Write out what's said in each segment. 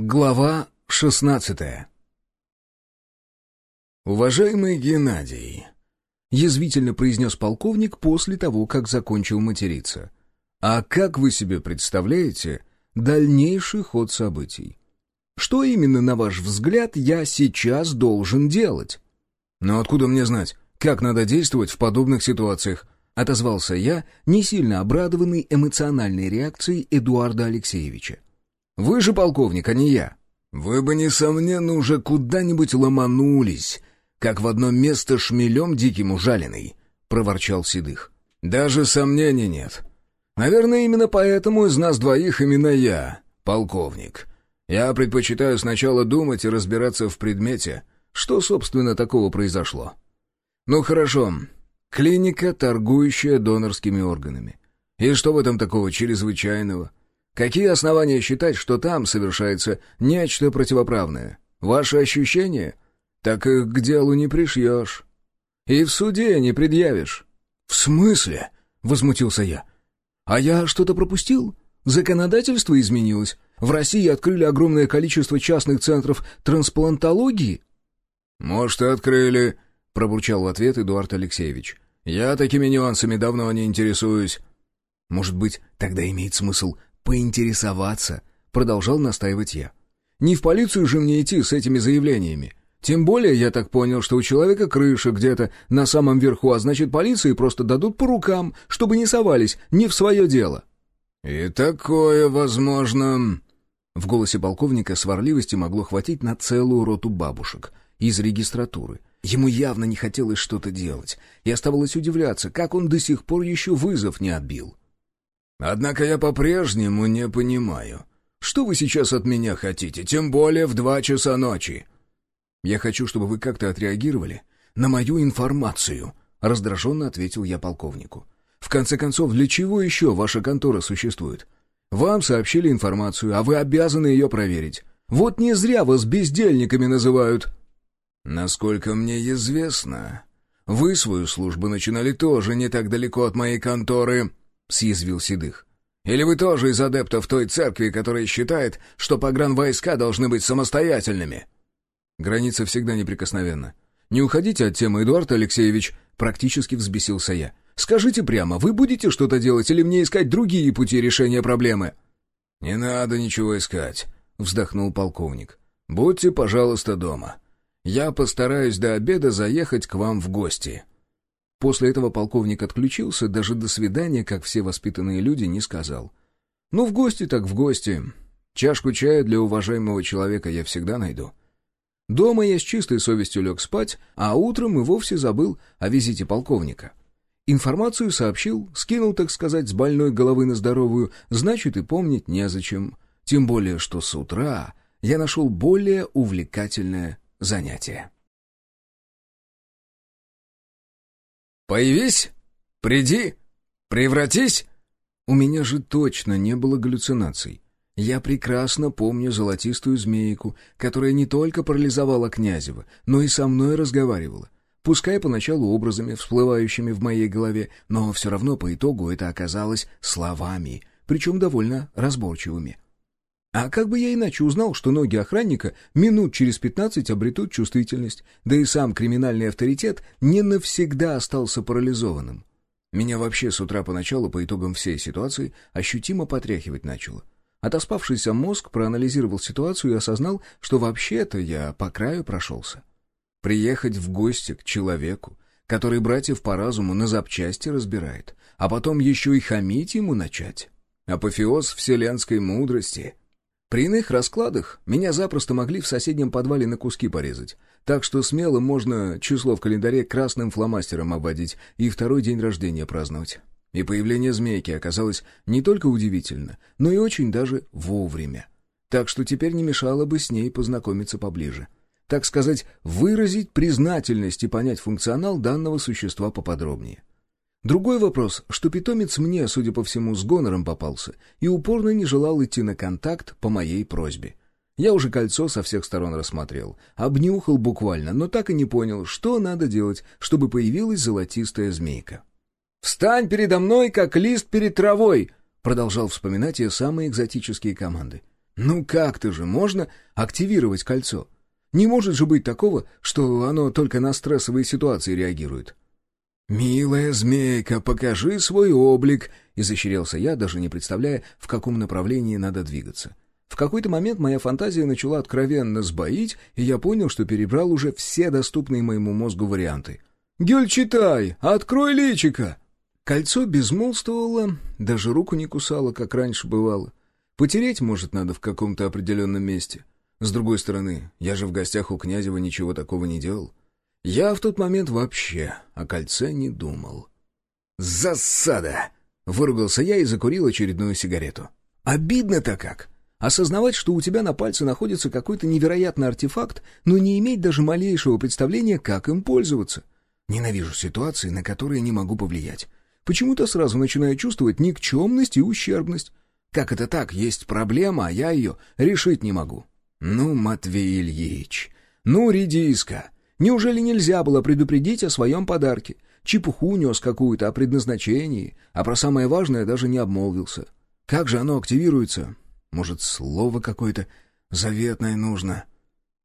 Глава шестнадцатая «Уважаемый Геннадий», — язвительно произнес полковник после того, как закончил материться, «а как вы себе представляете дальнейший ход событий? Что именно, на ваш взгляд, я сейчас должен делать?» «Но откуда мне знать, как надо действовать в подобных ситуациях?» — отозвался я, не сильно обрадованный эмоциональной реакцией Эдуарда Алексеевича. Вы же полковник, а не я. Вы бы, несомненно, уже куда-нибудь ломанулись, как в одно место шмелем диким ужаленный», — проворчал Седых. «Даже сомнений нет. Наверное, именно поэтому из нас двоих именно я, полковник. Я предпочитаю сначала думать и разбираться в предмете, что, собственно, такого произошло. Ну хорошо, клиника, торгующая донорскими органами. И что в этом такого чрезвычайного?» Какие основания считать, что там совершается нечто противоправное? Ваши ощущения? Так их к делу не пришьешь. И в суде не предъявишь. «В смысле?» — возмутился я. «А я что-то пропустил? Законодательство изменилось. В России открыли огромное количество частных центров трансплантологии?» «Может, и открыли», — пробурчал в ответ Эдуард Алексеевич. «Я такими нюансами давно не интересуюсь». «Может быть, тогда имеет смысл поинтересоваться», — продолжал настаивать я. «Не в полицию же мне идти с этими заявлениями. Тем более я так понял, что у человека крыша где-то на самом верху, а значит полиции просто дадут по рукам, чтобы не совались не в свое дело». «И такое возможно...» В голосе полковника сварливости могло хватить на целую роту бабушек из регистратуры. Ему явно не хотелось что-то делать, и оставалось удивляться, как он до сих пор еще вызов не отбил. Однако я по-прежнему не понимаю, что вы сейчас от меня хотите, тем более в два часа ночи. Я хочу, чтобы вы как-то отреагировали на мою информацию, раздраженно ответил я полковнику. В конце концов, для чего еще ваша контора существует? Вам сообщили информацию, а вы обязаны ее проверить. Вот не зря вас бездельниками называют. Насколько мне известно, вы свою службу начинали тоже не так далеко от моей конторы, — съязвил Седых. «Или вы тоже из адептов той церкви, которая считает, что погранвойска должны быть самостоятельными?» «Граница всегда неприкосновенна. Не уходите от темы, Эдуард Алексеевич», — практически взбесился я. «Скажите прямо, вы будете что-то делать или мне искать другие пути решения проблемы?» «Не надо ничего искать», — вздохнул полковник. «Будьте, пожалуйста, дома. Я постараюсь до обеда заехать к вам в гости». После этого полковник отключился, даже до свидания, как все воспитанные люди, не сказал. «Ну, в гости так в гости. Чашку чая для уважаемого человека я всегда найду». Дома я с чистой совестью лег спать, а утром и вовсе забыл о визите полковника. Информацию сообщил, скинул, так сказать, с больной головы на здоровую, значит и помнить незачем. Тем более, что с утра я нашел более увлекательное занятие. «Появись! Приди! Превратись!» У меня же точно не было галлюцинаций. Я прекрасно помню золотистую змейку, которая не только парализовала Князева, но и со мной разговаривала. Пускай поначалу образами, всплывающими в моей голове, но все равно по итогу это оказалось словами, причем довольно разборчивыми. А как бы я иначе узнал, что ноги охранника минут через пятнадцать обретут чувствительность, да и сам криминальный авторитет не навсегда остался парализованным? Меня вообще с утра поначалу, по итогам всей ситуации, ощутимо потряхивать начало. Отоспавшийся мозг проанализировал ситуацию и осознал, что вообще-то я по краю прошелся. Приехать в гости к человеку, который братьев по разуму на запчасти разбирает, а потом еще и хамить ему начать. Апофеоз вселенской мудрости — при иных раскладах меня запросто могли в соседнем подвале на куски порезать, так что смело можно число в календаре красным фломастером обводить и второй день рождения праздновать. И появление змейки оказалось не только удивительно, но и очень даже вовремя. Так что теперь не мешало бы с ней познакомиться поближе. Так сказать, выразить признательность и понять функционал данного существа поподробнее. Другой вопрос, что питомец мне, судя по всему, с гонором попался и упорно не желал идти на контакт по моей просьбе. Я уже кольцо со всех сторон рассмотрел, обнюхал буквально, но так и не понял, что надо делать, чтобы появилась золотистая змейка. «Встань передо мной, как лист перед травой!» Продолжал вспоминать я самые экзотические команды. Ну как-то же можно активировать кольцо? Не может же быть такого, что оно только на стрессовые ситуации реагирует. «Милая змейка, покажи свой облик!» — изощрялся я, даже не представляя, в каком направлении надо двигаться. В какой-то момент моя фантазия начала откровенно сбоить, и я понял, что перебрал уже все доступные моему мозгу варианты. «Гюль, читай! Открой личика!» Кольцо безмолвствовало, даже руку не кусало, как раньше бывало. Потереть, может, надо в каком-то определенном месте. С другой стороны, я же в гостях у Князева ничего такого не делал. Я в тот момент вообще о кольце не думал. «Засада!» — выругался я и закурил очередную сигарету. «Обидно-то как! Осознавать, что у тебя на пальце находится какой-то невероятный артефакт, но не иметь даже малейшего представления, как им пользоваться. Ненавижу ситуации, на которые не могу повлиять. Почему-то сразу начинаю чувствовать никчемность и ущербность. Как это так? Есть проблема, а я ее решить не могу. Ну, Матвей Ильич, ну, редиска, неужели нельзя было предупредить о своем подарке? Чепуху нес какую-то о предназначении, а про самое важное даже не обмолвился. Как же оно активируется? Может, слово какое-то заветное нужно?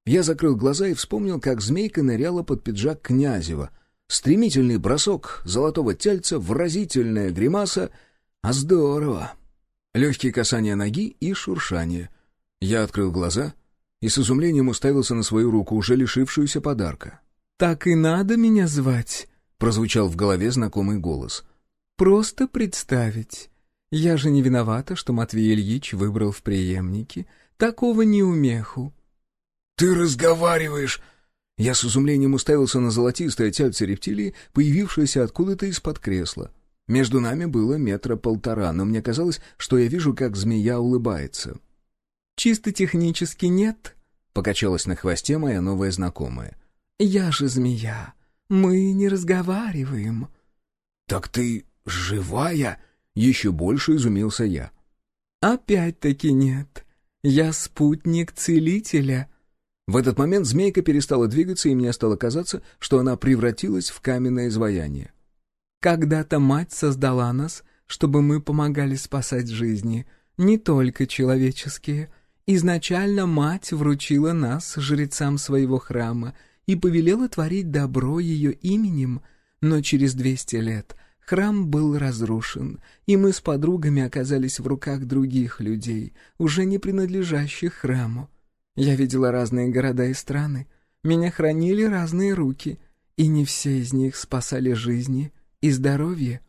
Я закрыл глаза и вспомнил, как змейка ныряла под пиджак Князева. Стремительный бросок золотого тельца, выразительная гримаса. А здорово! Легкие касания ноги и шуршание. Я открыл глаза — и с изумлением уставился на свою руку, уже лишившуюся подарка. «Так и надо меня звать», — прозвучал в голове знакомый голос. «Просто представить. Я же не виновата, что Матвей Ильич выбрал в преемнике такого неумеху». «Ты разговариваешь!» Я с изумлением уставился на золотистое тельце рептилии, появившееся откуда-то из-под кресла. Между нами было метра полтора, но мне казалось, что я вижу, как змея улыбается. «Чисто технически нет», — покачалась на хвосте моя новая знакомая. «Я же змея. Мы не разговариваем». «Так ты живая?» — еще больше изумился я. «Опять-таки нет. Я спутник целителя». В этот момент змейка перестала двигаться, и мне стало казаться, что она превратилась в каменное изваяние. «Когда-то мать создала нас, чтобы мы помогали спасать жизни, не только человеческие». Изначально мать вручила нас, жрецам своего храма, и повелела творить добро ее именем, но через двести лет храм был разрушен, и мы с подругами оказались в руках других людей, уже не принадлежащих храму. Я видела разные города и страны, меня хранили разные руки, и не все из них спасали жизни и здоровье.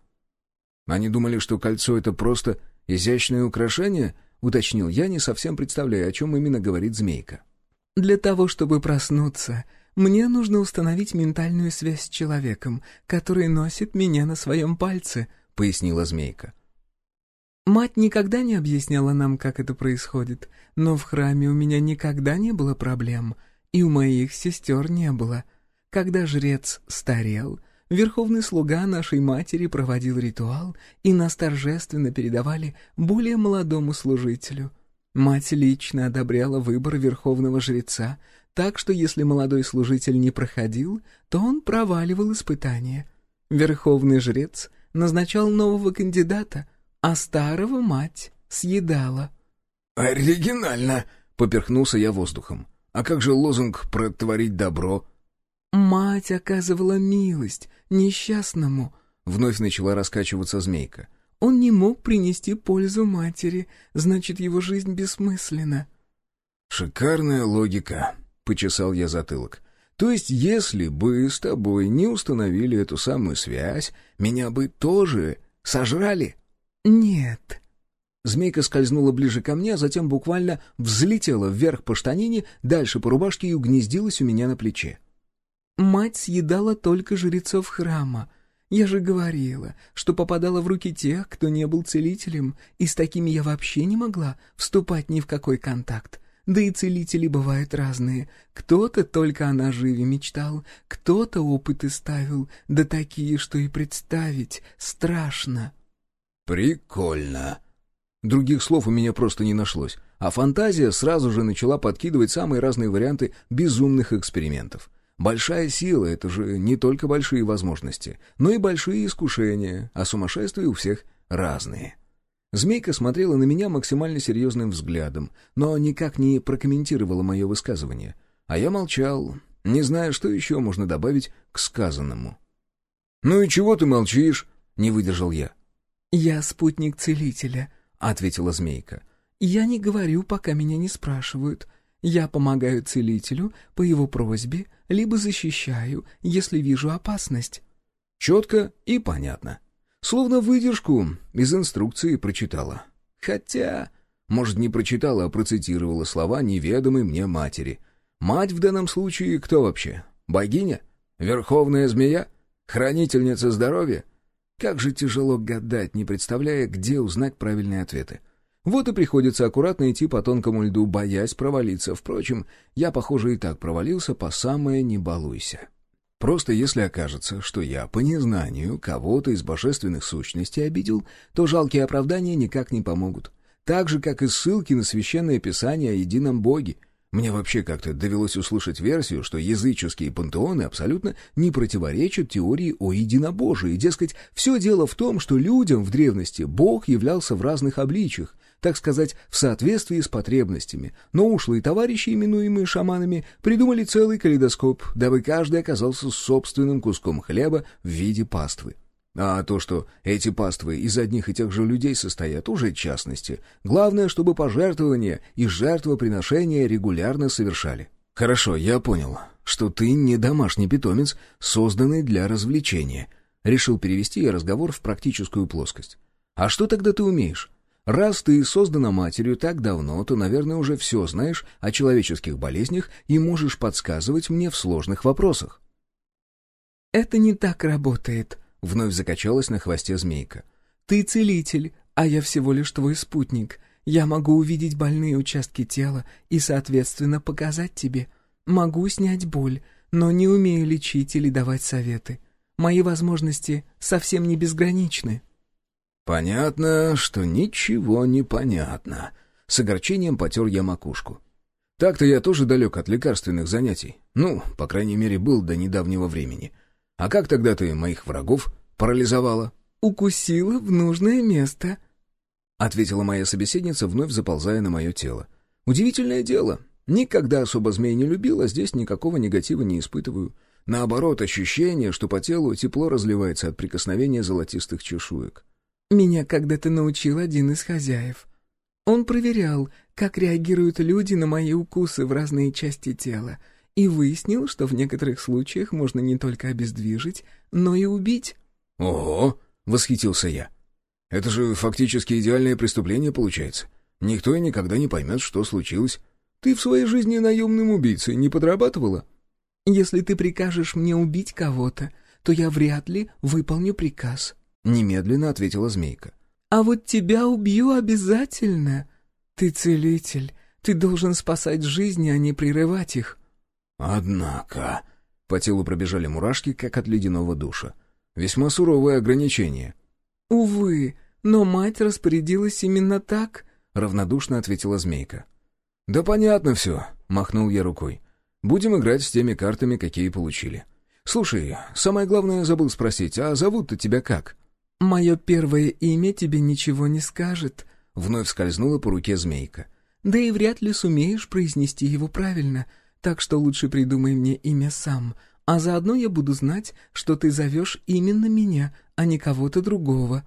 Они думали, что кольцо — это просто изящное украшение —— уточнил я, не совсем представляя, о чем именно говорит змейка. «Для того, чтобы проснуться, мне нужно установить ментальную связь с человеком, который носит меня на своем пальце», — пояснила змейка. «Мать никогда не объясняла нам, как это происходит, но в храме у меня никогда не было проблем, и у моих сестер не было. Когда жрец старел, Верховный слуга нашей матери проводил ритуал, и нас торжественно передавали более молодому служителю. Мать лично одобряла выбор верховного жреца, так что если молодой служитель не проходил, то он проваливал испытание. Верховный жрец назначал нового кандидата, а старого мать съедала. «Оригинально!» — поперхнулся я воздухом. «А как же лозунг про творить добро?» «Мать оказывала милость несчастному», — вновь начала раскачиваться змейка. «Он не мог принести пользу матери, значит, его жизнь бессмысленна». «Шикарная логика», — почесал я затылок. «То есть, если бы с тобой не установили эту самую связь, меня бы тоже сожрали?» «Нет». Змейка скользнула ближе ко мне, а затем буквально взлетела вверх по штанине, дальше по рубашке и угнездилась у меня на плече. Мать съедала только жрецов храма. Я же говорила, что попадала в руки тех, кто не был целителем, и с такими я вообще не могла вступать ни в какой контакт. Да и целители бывают разные. Кто-то только о наживе мечтал, кто-то опыты ставил, да такие, что и представить страшно. «Прикольно», Других слов у меня просто не нашлось, а фантазия сразу же начала подкидывать самые разные варианты безумных экспериментов. Большая сила — это же не только большие возможности, но и большие искушения, а сумасшествия у всех разные. Змейка смотрела на меня максимально серьезным взглядом, но никак не прокомментировала мое высказывание. А я молчал, не зная, что еще можно добавить к сказанному. «Ну и чего ты молчишь?» — не выдержал я. «Я спутник целителя», — ответила змейка. «Я не говорю, пока меня не спрашивают. Я помогаю целителю по его просьбе, либо защищаю, если вижу опасность». Четко и понятно. Словно выдержку из инструкции прочитала. Хотя, может, не прочитала, а процитировала слова неведомой мне матери. Мать в данном случае кто вообще? Богиня? Верховная змея? Хранительница здоровья? Как же тяжело гадать, не представляя, где узнать правильные ответы. Вот и приходится аккуратно идти по тонкому льду, боясь провалиться. Впрочем, я, похоже, и так провалился по самое «не балуйся». Просто если окажется, что я по незнанию кого-то из божественных сущностей обидел, то жалкие оправдания никак не помогут. Так же, как и ссылки на священное писание о едином Боге. Мне вообще как-то довелось услышать версию, что языческие пантеоны абсолютно не противоречат теории о единобожии. Дескать, все дело в том, что людям в древности Бог являлся в разных обличиях, так сказать, в соответствии с потребностями, но ушлые товарищи, именуемые шаманами, придумали целый калейдоскоп, дабы каждый оказался собственным куском хлеба в виде паствы. А то, что эти паствы из одних и тех же людей состоят, уже частности. Главное, чтобы пожертвования и жертвоприношения регулярно совершали. Хорошо, я понял, что ты не домашний питомец, созданный для развлечения. Решил перевести я разговор в практическую плоскость. А что тогда ты умеешь? Раз ты создана матерью так давно, то, наверное, уже все знаешь о человеческих болезнях и можешь подсказывать мне в сложных вопросах». «Это не так работает», — вновь закачалась на хвосте змейка. «Ты целитель, а я всего лишь твой спутник. Я могу увидеть больные участки тела и, соответственно, показать тебе. Могу снять боль, но не умею лечить или давать советы. Мои возможности совсем не безграничны». «Понятно, что ничего не понятно». С огорчением потер я макушку. «Так-то я тоже далек от лекарственных занятий. Ну, по крайней мере, был до недавнего времени. А как тогда ты моих врагов парализовала?» «Укусила в нужное место», — ответила моя собеседница, вновь заползая на мое тело. «Удивительное дело. Никогда особо змей не любил, а здесь никакого негатива не испытываю. Наоборот, ощущение, что по телу тепло разливается от прикосновения золотистых чешуек. Меня когда-то научил один из хозяев. Он проверял, как реагируют люди на мои укусы в разные части тела, и выяснил, что в некоторых случаях можно не только обездвижить, но и убить. «Ого!» — восхитился я. «Это же фактически идеальное преступление получается. Никто и никогда не поймет, что случилось. Ты в своей жизни наемным убийцей не подрабатывала?» «Если ты прикажешь мне убить кого-то, то я вряд ли выполню приказ», — немедленно ответила змейка. «А вот тебя убью обязательно. Ты целитель, ты должен спасать жизни, а не прерывать их». «Однако...» — по телу пробежали мурашки, как от ледяного душа. «Весьма суровое ограничение». «Увы, но мать распорядилась именно так», — равнодушно ответила змейка. «Да понятно все», — махнул я рукой. «Будем играть с теми картами, какие получили. Слушай, самое главное забыл спросить, а зовут-то тебя как?» «Мое первое имя тебе ничего не скажет», — вновь скользнула по руке змейка. «Да и вряд ли сумеешь произнести его правильно, так что лучше придумай мне имя сам, а заодно я буду знать, что ты зовешь именно меня, а не кого-то другого».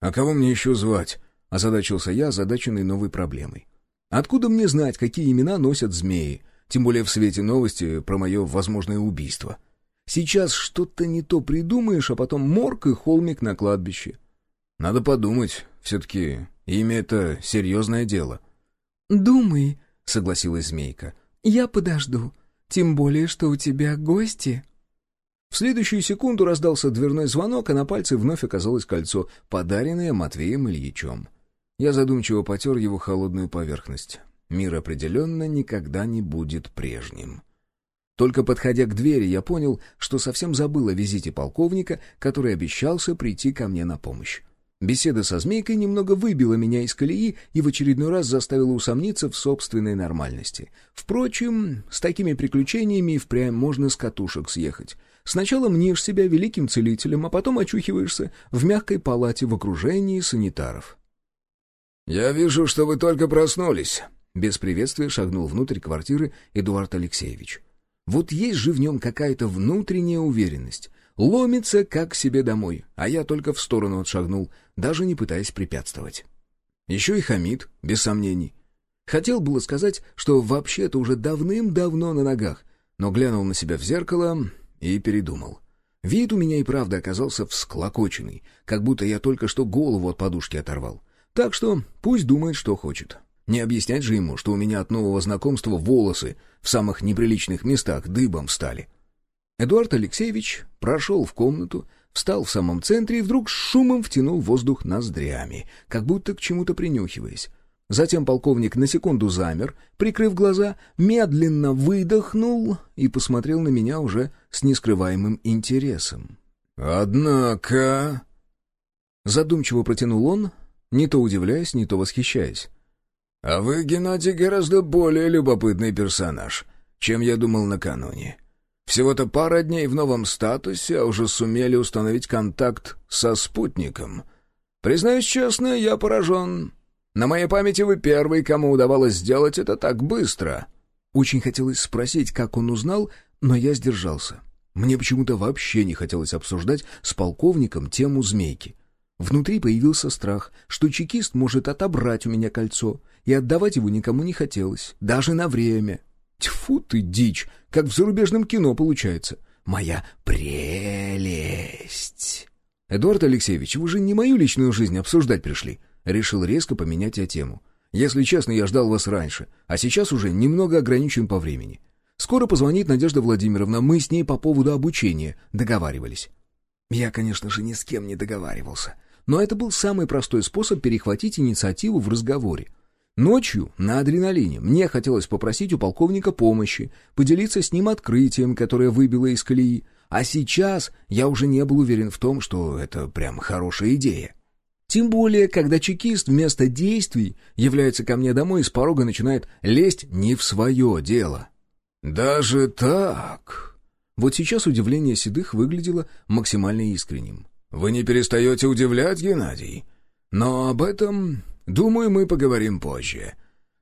«А кого мне еще звать?» — озадачился я, озадаченный новой проблемой. «Откуда мне знать, какие имена носят змеи, тем более в свете новости про мое возможное убийство?» Сейчас что-то не то придумаешь, а потом морг и холмик на кладбище. Надо подумать, все-таки имя — это серьезное дело. «Думай», — согласилась змейка, — «я подожду, тем более, что у тебя гости». В следующую секунду раздался дверной звонок, а на пальце вновь оказалось кольцо, подаренное Матвеем Ильичем. Я задумчиво потер его холодную поверхность. Мир определенно никогда не будет прежним. Только подходя к двери, я понял, что совсем забыл о визите полковника, который обещался прийти ко мне на помощь. Беседа со змейкой немного выбила меня из колеи и в очередной раз заставила усомниться в собственной нормальности. Впрочем, с такими приключениями впрямь можно с катушек съехать. Сначала мнишь себя великим целителем, а потом очухиваешься в мягкой палате в окружении санитаров. «Я вижу, что вы только проснулись», — без приветствия шагнул внутрь квартиры Эдуард Алексеевич. «Вот есть же в нем какая-то внутренняя уверенность. Ломится, как к себе домой, а я только в сторону отшагнул, даже не пытаясь препятствовать. Еще и хамит, без сомнений. Хотел было сказать, что вообще-то уже давным-давно на ногах, но глянул на себя в зеркало и передумал. Вид у меня и правда оказался всклокоченный, как будто я только что голову от подушки оторвал. Так что пусть думает, что хочет. Не объяснять же ему, что у меня от нового знакомства волосы в самых неприличных местах дыбом встали. Эдуард Алексеевич прошел в комнату, встал в самом центре и вдруг с шумом втянул воздух ноздрями, как будто к чему-то принюхиваясь. Затем полковник на секунду замер, прикрыв глаза, медленно выдохнул и посмотрел на меня уже с нескрываемым интересом. «Однако...» Задумчиво протянул он, не то удивляясь, не то восхищаясь. «А вы, Геннадий, гораздо более любопытный персонаж, чем я думал накануне. Всего-то пара дней в новом статусе, а уже сумели установить контакт со спутником. Признаюсь честно, я поражен. На моей памяти вы первый, кому удавалось сделать это так быстро». Очень хотелось спросить, как он узнал, но я сдержался. Мне почему-то вообще не хотелось обсуждать с полковником тему змейки. Внутри появился страх, что чекист может отобрать у меня кольцо, и отдавать его никому не хотелось, даже на время. Тьфу ты, дичь, как в зарубежном кино получается. Моя прелесть. Эдуард Алексеевич, вы же не мою личную жизнь обсуждать пришли. Решил резко поменять я тему. Если честно, я ждал вас раньше, а сейчас уже немного ограничен по времени. Скоро позвонит Надежда Владимировна, мы с ней по поводу обучения договаривались. Я, конечно же, ни с кем не договаривался, но это был самый простой способ перехватить инициативу в разговоре. Ночью, на адреналине, мне хотелось попросить у полковника помощи, поделиться с ним открытием, которое выбило из колеи, а сейчас я уже не был уверен в том, что это прям хорошая идея. Тем более, когда чекист вместо действий является ко мне домой и с порога начинает лезть не в свое дело. «Даже так?» Вот сейчас удивление Седых выглядело максимально искренним. «Вы не перестаете удивлять, Геннадий? Но об этом Думаю, мы поговорим позже.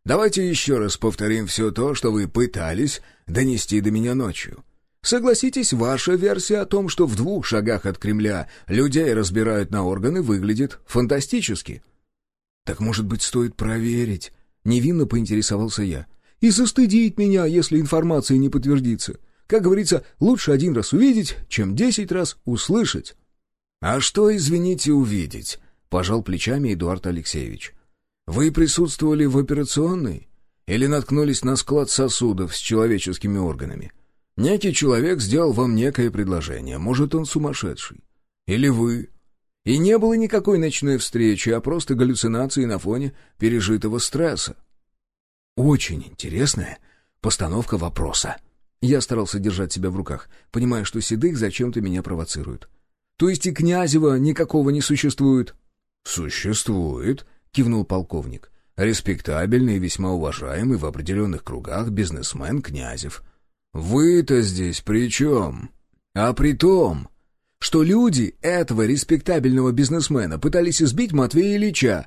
Давайте еще раз повторим все то, что вы пытались донести до меня ночью. Согласитесь, ваша версия о том, что в двух шагах от Кремля людей разбирают на органы, выглядит фантастически. Так, может быть, стоит проверить? Невинно поинтересовался я. И застыдить меня, если информация не подтвердится. Как говорится, лучше один раз увидеть, чем десять раз услышать. А что, извините, увидеть? Пожал плечами Эдуард Алексеевич. «Вы присутствовали в операционной? Или наткнулись на склад сосудов с человеческими органами? Некий человек сделал вам некое предложение. Может, он сумасшедший? Или вы?» И не было никакой ночной встречи, а просто галлюцинации на фоне пережитого стресса. Очень интересная постановка вопроса. Я старался держать себя в руках, понимая, что Седых зачем-то меня провоцирует. То есть и Князева никакого не существует? «Существует», — кивнул полковник. «Респектабельный и весьма уважаемый в определенных кругах бизнесмен Князев. Вы-то здесь при чем? А при том, что люди этого респектабельного бизнесмена пытались избить Матвея Ильича».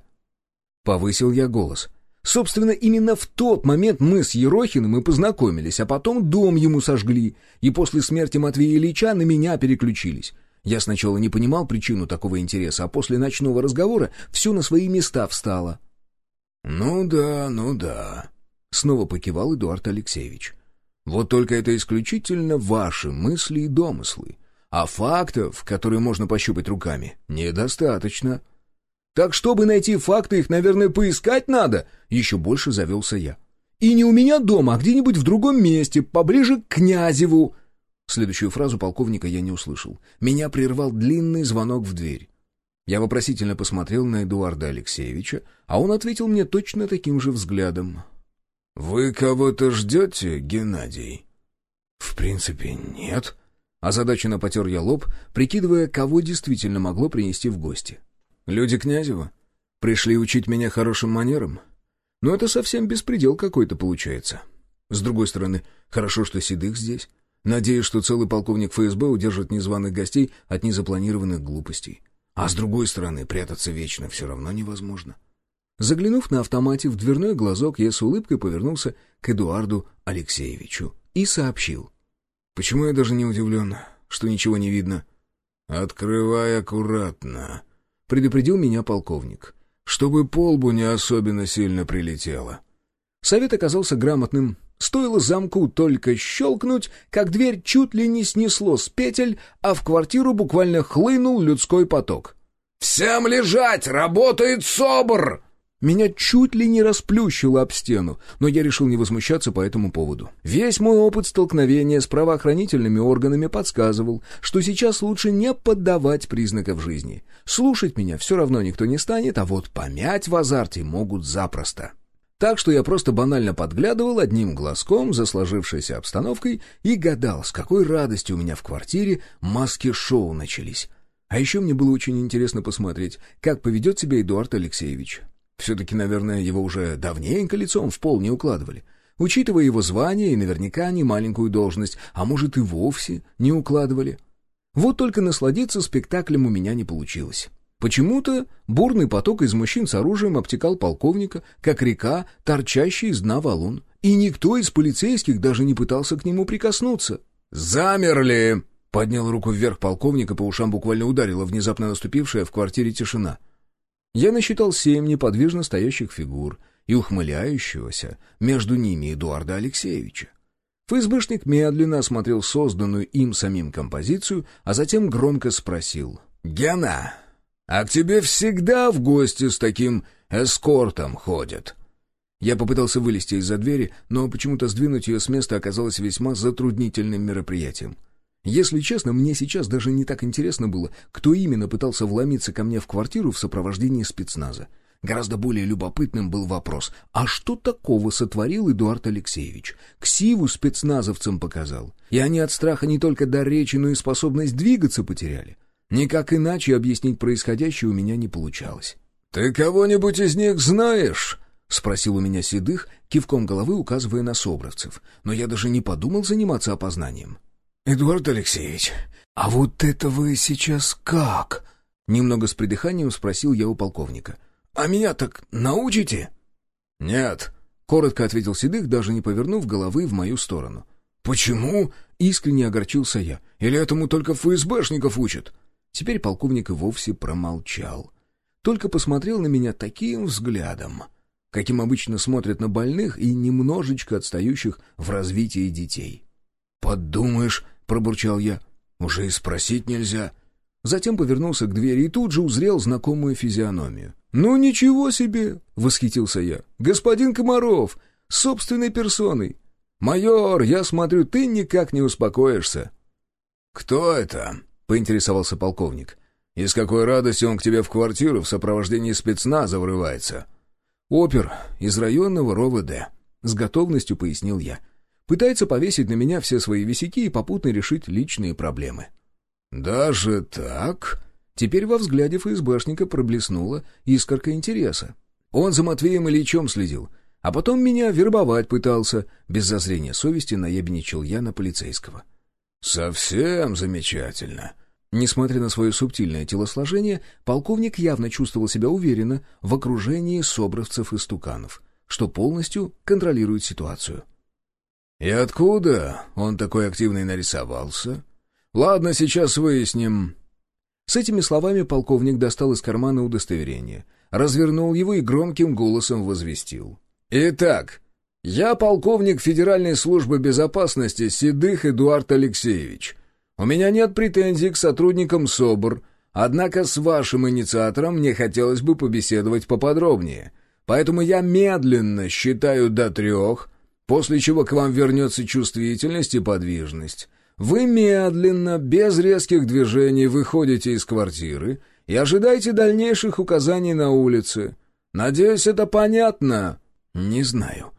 Повысил я голос. Собственно, именно в тот момент мы с Ерохиным и познакомились, а потом дом ему сожгли, и после смерти Матвея Ильича на меня переключились. Я сначала не понимал причину такого интереса, а после ночного разговора все на свои места встало. «Ну да, ну да», — снова покивал Эдуард Алексеевич. «Вот только это исключительно ваши мысли и домыслы, а фактов, которые можно пощупать руками, недостаточно». «Так чтобы найти факты, их, наверное, поискать надо», — еще больше завелся я. «И не у меня дома, а где-нибудь в другом месте, поближе к Князеву», Следующую фразу полковника я не услышал. Меня прервал длинный звонок в дверь. Я вопросительно посмотрел на Эдуарда Алексеевича, а он ответил мне точно таким же взглядом. «Вы кого-то ждете, Геннадий?» «В принципе, нет». Озадаченно потер я лоб, прикидывая, кого действительно могло принести в гости. «Люди Князева? Пришли учить меня хорошим манерам? Но это совсем беспредел какой-то получается. С другой стороны, хорошо, что Седых здесь. Надеюсь, что целый полковник ФСБ удержит незваных гостей от незапланированных глупостей. А с другой стороны, прятаться вечно все равно невозможно. Заглянув на автомате в дверной глазок, я с улыбкой повернулся к Эдуарду Алексеевичу и сообщил. «Почему я даже не удивлен, что ничего не видно?» «Открывай аккуратно», — предупредил меня полковник. «Чтобы полбу не особенно сильно прилетело». Совет оказался грамотным. Стоило замку только щелкнуть, как дверь чуть ли не снесло с петель, а в квартиру буквально хлынул людской поток. «Всем лежать! Работает СОБР!» Меня чуть ли не расплющило об стену, но я решил не возмущаться по этому поводу. Весь мой опыт столкновения с правоохранительными органами подсказывал, что сейчас лучше не поддавать признаков жизни. Слушать меня все равно никто не станет, а вот помять в азарте могут запросто. Так что я просто банально подглядывал одним глазком за сложившейся обстановкой и гадал, с какой радостью у меня в квартире маски-шоу начались. А еще мне было очень интересно посмотреть, как поведет себя Эдуард Алексеевич. Все-таки, наверное, его уже давненько лицом в пол не укладывали. Учитывая его звание и наверняка не маленькую должность, а может и вовсе не укладывали. Вот только насладиться спектаклем у меня не получилось. Почему-то бурный поток из мужчин с оружием обтекал полковника, как река, торчащая из дна валун, и никто из полицейских даже не пытался к нему прикоснуться. «Замерли!» — поднял руку вверх полковника, по ушам буквально ударила внезапно наступившая в квартире тишина — я насчитал семь неподвижно стоящих фигур и ухмыляющегося между ними Эдуарда Алексеевича. ФСБшник медленно осмотрел созданную им самим композицию, а затем громко спросил. «Гена, а к тебе всегда в гости с таким эскортом ходят?» Я попытался вылезти из-за двери, но почему-то сдвинуть ее с места оказалось весьма затруднительным мероприятием. Если честно, мне сейчас даже не так интересно было, кто именно пытался вломиться ко мне в квартиру в сопровождении спецназа. Гораздо более любопытным был вопрос, а что такого сотворил Эдуард Алексеевич? Ксиву спецназовцам показал. И они от страха не только дар речи, но и способность двигаться потеряли. Никак иначе объяснить происходящее у меня не получалось. «Ты кого-нибудь из них знаешь?» — спросил у меня Седых, кивком головы указывая на собровцев. Но я даже не подумал заниматься опознанием. «Эдуард Алексеевич, а вот это вы сейчас как?» Немного с придыханием спросил я у полковника. «А меня так научите?» «Нет», — коротко ответил Седых, даже не повернув головы в мою сторону. «Почему?» — искренне огорчился я. «Или этому только ФСБшников учат?» Теперь полковник и вовсе промолчал. Только посмотрел на меня таким взглядом, каким обычно смотрят на больных и немножечко отстающих в развитии детей. «Подумаешь, — пробурчал я. «Уже и спросить нельзя». Затем повернулся к двери и тут же узрел знакомую физиономию. «Ну ничего себе!» — восхитился я. «Господин Комаров! Собственной персоной! Майор, я смотрю, ты никак не успокоишься!» «Кто это?» — поинтересовался полковник. «И с какой радостью он к тебе в квартиру в сопровождении спецназа врывается?» «Опер из районного РОВД», — с готовностью пояснил я. Пытается повесить на меня все свои висяки и попутно решить личные проблемы. «Даже так?» Теперь во взгляде ФСБшника проблеснула искорка интереса. Он за Матвеем Ильичем следил, а потом меня вербовать пытался. Без зазрения совести наебничал я на полицейского. «Совсем замечательно». Несмотря на свое субтильное телосложение, полковник явно чувствовал себя уверенно в окружении собровцев и стуканов, что полностью контролирует ситуацию. «И откуда он такой активный нарисовался? Ладно, сейчас выясним». С этими словами полковник достал из кармана удостоверение, развернул его и громким голосом возвестил. «Итак, я полковник Федеральной службы безопасности Седых Эдуард Алексеевич. У меня нет претензий к сотрудникам СОБР, однако с вашим инициатором мне хотелось бы побеседовать поподробнее. Поэтому я медленно считаю до трех, после чего к вам вернется чувствительность и подвижность. Вы медленно, без резких движений выходите из квартиры и ожидаете дальнейших указаний на улице. Надеюсь, это понятно?» «Не знаю».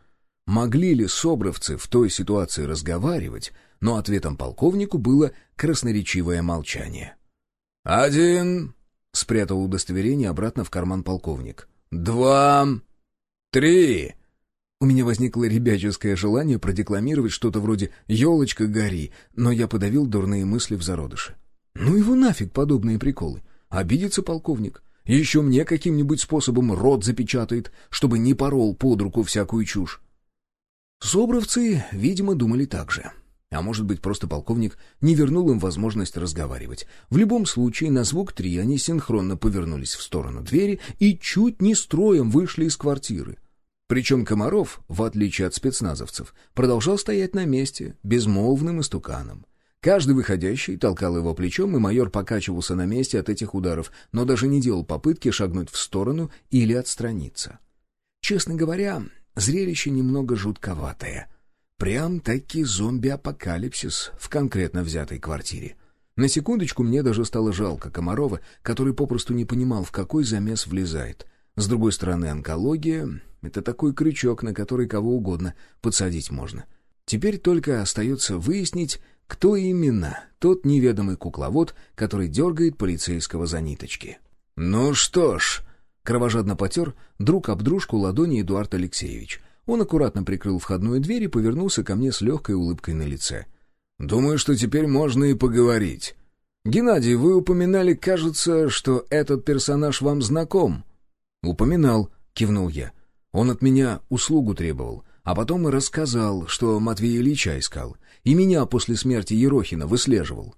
Могли ли собровцы в той ситуации разговаривать, но ответом полковнику было красноречивое молчание. «Один...» — спрятал удостоверение обратно в карман полковник. «Два... Три...» У меня возникло ребяческое желание продекламировать что-то вроде «Елочка, гори», но я подавил дурные мысли в зародыше. Ну его нафиг подобные приколы. Обидится полковник. Еще мне каким-нибудь способом рот запечатает, чтобы не порол под руку всякую чушь. Собровцы, видимо, думали так же. А может быть, просто полковник не вернул им возможность разговаривать. В любом случае, на звук три они синхронно повернулись в сторону двери и чуть не строем вышли из квартиры. Причем Комаров, в отличие от спецназовцев, продолжал стоять на месте, безмолвным истуканом. Каждый выходящий толкал его плечом, и майор покачивался на месте от этих ударов, но даже не делал попытки шагнуть в сторону или отстраниться. Честно говоря, зрелище немного жутковатое. Прям-таки зомби-апокалипсис в конкретно взятой квартире. На секундочку мне даже стало жалко Комарова, который попросту не понимал, в какой замес влезает. С другой стороны, онкология — это такой крючок, на который кого угодно подсадить можно. Теперь только остается выяснить, кто именно тот неведомый кукловод, который дергает полицейского за ниточки. «Ну что ж», — кровожадно потер друг об дружку ладони Эдуард Алексеевич. Он аккуратно прикрыл входную дверь и повернулся ко мне с легкой улыбкой на лице. «Думаю, что теперь можно и поговорить. Геннадий, вы упоминали, кажется, что этот персонаж вам знаком». «Упоминал», — кивнул я. «Он от меня услугу требовал, а потом и рассказал, что Матвей Ильича искал и меня после смерти Ерохина выслеживал».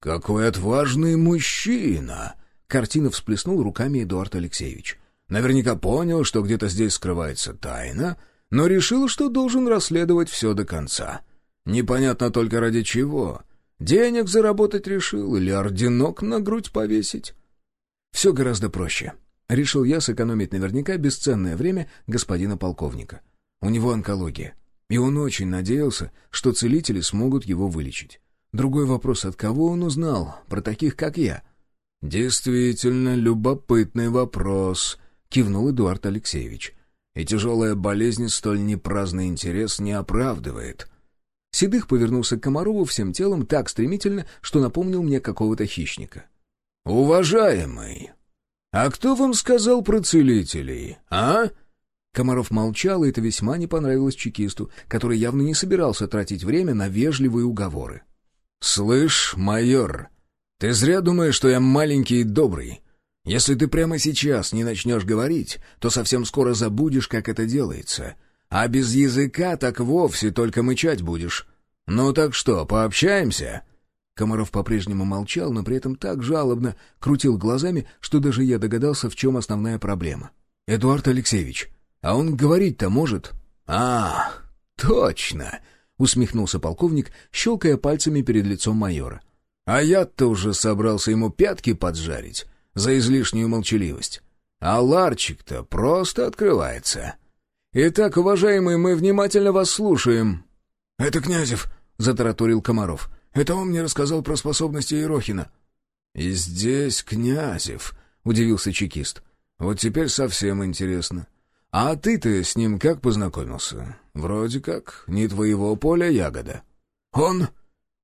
«Какой отважный мужчина!» Картина всплеснул руками Эдуард Алексеевич. «Наверняка понял, что где-то здесь скрывается тайна, но решил, что должен расследовать все до конца. Непонятно только ради чего. Денег заработать решил или орденок на грудь повесить?» «Все гораздо проще», Решил я сэкономить наверняка бесценное время господина полковника. У него онкология. И он очень надеялся, что целители смогут его вылечить. Другой вопрос, от кого он узнал про таких, как я? «Действительно любопытный вопрос», — кивнул Эдуард Алексеевич. «И тяжелая болезнь столь непраздный интерес не оправдывает». Седых повернулся к Комарову всем телом так стремительно, что напомнил мне какого-то хищника. «Уважаемый, а кто вам сказал про целителей, а?» Комаров молчал, и это весьма не понравилось чекисту, который явно не собирался тратить время на вежливые уговоры. «Слышь, майор, ты зря думаешь, что я маленький и добрый. Если ты прямо сейчас не начнешь говорить, то совсем скоро забудешь, как это делается. А без языка так вовсе только мычать будешь. Ну так что, пообщаемся?» Комаров по-прежнему молчал, но при этом так жалобно крутил глазами, что даже я догадался, в чем основная проблема. «Эдуард Алексеевич, а он говорить-то может?» «А, точно!» — усмехнулся полковник, щелкая пальцами перед лицом майора. «А я-то уже собрался ему пятки поджарить за излишнюю молчаливость. А ларчик-то просто открывается. Итак, уважаемые, мы внимательно вас слушаем». «Это Князев», — затараторил Комаров. «Это он мне рассказал про способности Ерохина». «И здесь Князев», — удивился чекист. «Вот теперь совсем интересно. А ты-то с ним как познакомился? Вроде как не твоего поля ягода». «Он?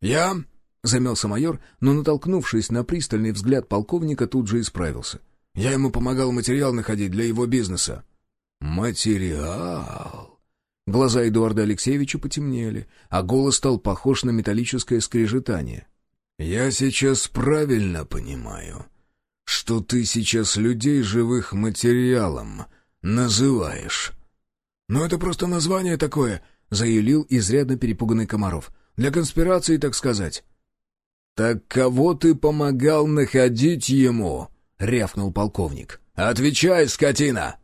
Я?» — замялся майор, но, натолкнувшись на пристальный взгляд полковника, тут же исправился. «Я ему помогал материал находить для его бизнеса». «Материал?» Глаза Эдуарда Алексеевича потемнели, а голос стал похож на металлическое скрежетание. «Я сейчас правильно понимаю, что ты сейчас людей живых материалом называешь?» «Ну, это просто название такое», — заявил изрядно перепуганный Комаров. «Для конспирации, так сказать». «Так кого ты помогал находить ему?» — рявкнул полковник. «Отвечай, скотина!»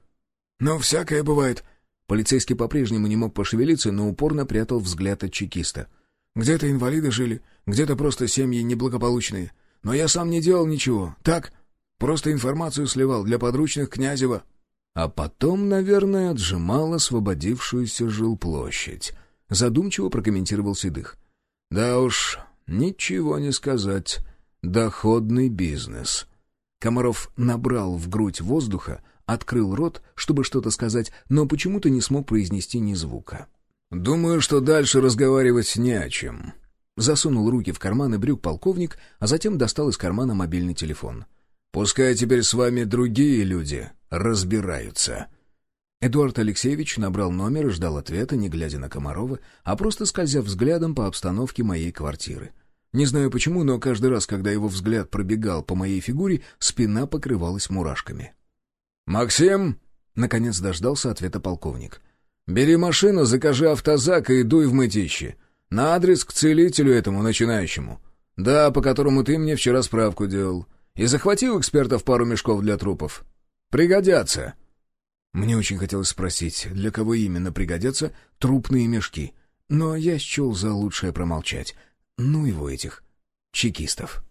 «Ну, всякое бывает». Полицейский по-прежнему не мог пошевелиться, но упорно прятал взгляд от чекиста. «Где-то инвалиды жили, где-то просто семьи неблагополучные. Но я сам не делал ничего. Так, просто информацию сливал для подручных Князева». А потом, наверное, отжимал освободившуюся жилплощадь. Задумчиво прокомментировал Седых. Да уж, ничего не сказать. Доходный бизнес. Комаров набрал в грудь воздуха, открыл рот, чтобы что-то сказать, но почему-то не смог произнести ни звука. «Думаю, что дальше разговаривать не о чем». Засунул руки в карманы брюк полковник, а затем достал из кармана мобильный телефон. «Пускай теперь с вами другие люди разбираются». Эдуард Алексеевич набрал номер и ждал ответа, не глядя на Комарова, а просто скользя взглядом по обстановке моей квартиры. Не знаю почему, но каждый раз, когда его взгляд пробегал по моей фигуре, спина покрывалась мурашками. «Максим!» — наконец дождался ответа полковник. «Бери машину, закажи автозак и дуй в мытище. На адрес к целителю этому начинающему. Да, по которому ты мне вчера справку делал. И захвати у экспертов пару мешков для трупов. Пригодятся». Мне очень хотелось спросить, для кого именно пригодятся трупные мешки, но я счел за лучшее промолчать. Ну его этих чекистов.